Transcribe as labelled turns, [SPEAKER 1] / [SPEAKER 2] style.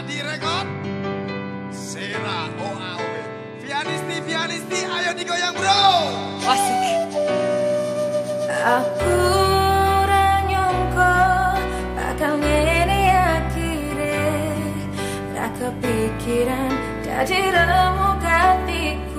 [SPEAKER 1] Adi Rekod Sera oh, OAOB Vianisti, Vianisti, ayo digoyang bro.
[SPEAKER 2] Asik
[SPEAKER 3] Aku nyongko bakal ngene akhire. Ra kepikiran dadi remu hatiku